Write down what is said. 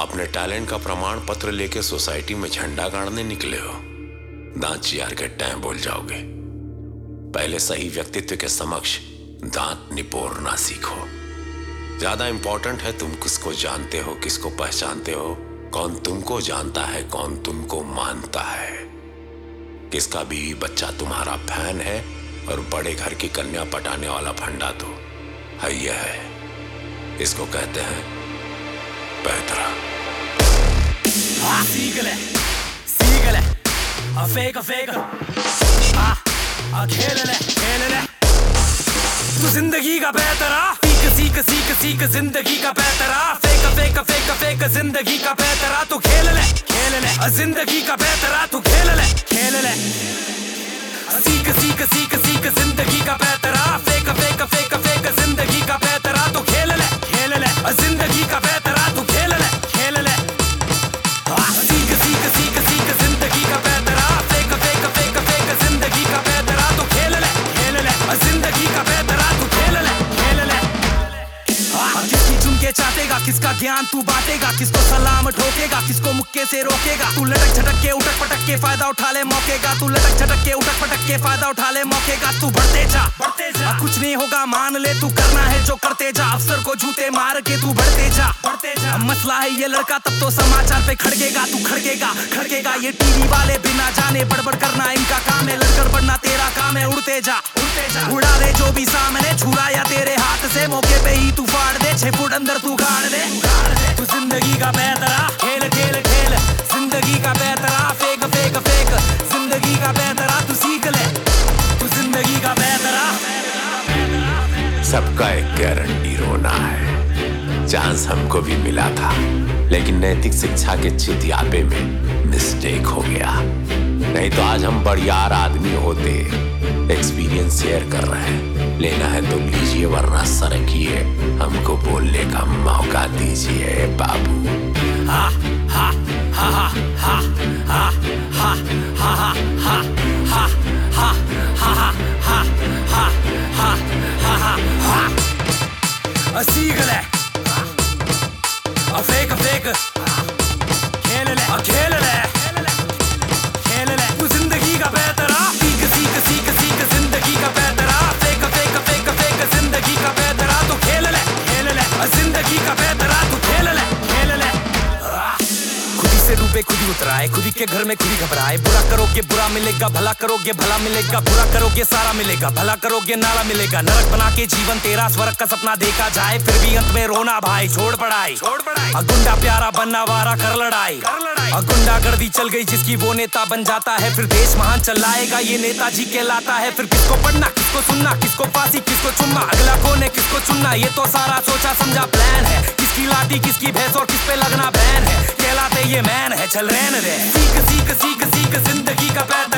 अपने टैलेंट का प्रमाण पत्र लेके सोसाइटी में झंडा गाड़ने निकले हो। दांत चियार के टाइम बोल जाओगे। पहले सही व्यक्तित्व के समक्ष दांत निपोरना सीखो। ज़्यादा इंपॉर्टेंट है तुम किसको जानते हो, किसको पहचानते हो, कौन तुमको जानता है, कौन तुमको मानता है। किसका भी बच्चा तुम्हारा फ़ैन है और बड़े घर की कन्या पटाने वाला फंडा तो है यह है। इसको कहते हैं पैतरा। Sigale, sigale, a fake, a fake, ah, a खेलने, खेलने, तू ज़िंदगी का बेहतरा सीख सीख सीख सीख ज़िंदगी का बेहतरा फेक फेक फेक फेक ज़िंदगी का बेहतरा तू खेल ले खेल ले आ ज़िंदगी का बेहतरा तू खेल ले खेल ले चाटेगा किसका ज्ञान तू बांटेगा? किसको सलाम ठोकेगा? किसको मुक्के से रोकेगा? तू लटक झटक के उठक पटक के फ़ायदा उठा ले मौके का तू लटक झटक के उठक पटक के फ़ायदा उठा ले मौके का तू बढ़ते जा। बढ़ते जा। कुछ नहीं होगा, मान ले तू करना है जो करते जा। अफसर को जूते मार के तू बढ़ते जा। बढ़ते जा। मसला है ये लड़का, तब तो समाचार पे खड़केगा तू खड़केगा खड़केगा ये टीवी वाले। बिना जाने बड़बड़ करना इनका काम है। लड़कर बढ़ना तेरा काम है, उड़ते जा। उड़ते जा। उड़ा दे जो भी सामने, छुरा या तेरे हाथ से। मौके पे ही तू फाड़ दे। छह फुट अंदर तू गाड़ दे तू ज़िंदगी का बेहतरा खेल खेल खेल। ज़िंदगी का बेहतरा फेक फेक फेक। ज़िंदगी का बेहतरा तू सीख ले। तू ज़िंदगी का बेहतरा सबका एक गारंटी रोना है। चांस हमको भी मिला था, लेकिन नैतिक शिक्षा के चितियाबे में मिस्टेक हो गया। नहीं तो आज हम बढ़ियार आदमी होते एक्सपीरियंस शेयर कर रहे हैं। लेना है तो लीजिए, वरना सरकिए। हमको बोलने का मौका दीजिए, बाबू। हा हा हा हा हा हा हा हा हा हा हा हा हा हा हा हा हा हा हा ha से डूबे खुद ही उतराए खुद ही के घर में खुद ही घबराए। बुरा करोगे बुरा मिलेगा भला करोगे भला मिलेगा बुरा करोगे सारा मिलेगा। भला करोगे नारा मिलेगा। नरक बना के जीवन तेरा स्वर्ग का सपना देखा जाए फिर भी अंत में रोना भाई छोड़ पड़ाई। छोड़ पढ़ाई गुंडा प्यारा बनना वारा कर लड़ाई। कर लड़ाई। गुंडा गर्दी चल गई जिसकी वो नेता बन जाता है फिर देश महान चलाएगा। ये नेताजी कहलाता है फिर किसको पढ़ना किसको सुनना किसको फांसी किसको चुनना अगला कौन है किसको चुनना? ये तो सारा सोचा समझा प्लान है। किसकी लाठी किसकी भैंस और किस पे लगना बैन है? मैन है चल रहन रे सीख सीख सीख सीख ज़िंदगी का पैदरा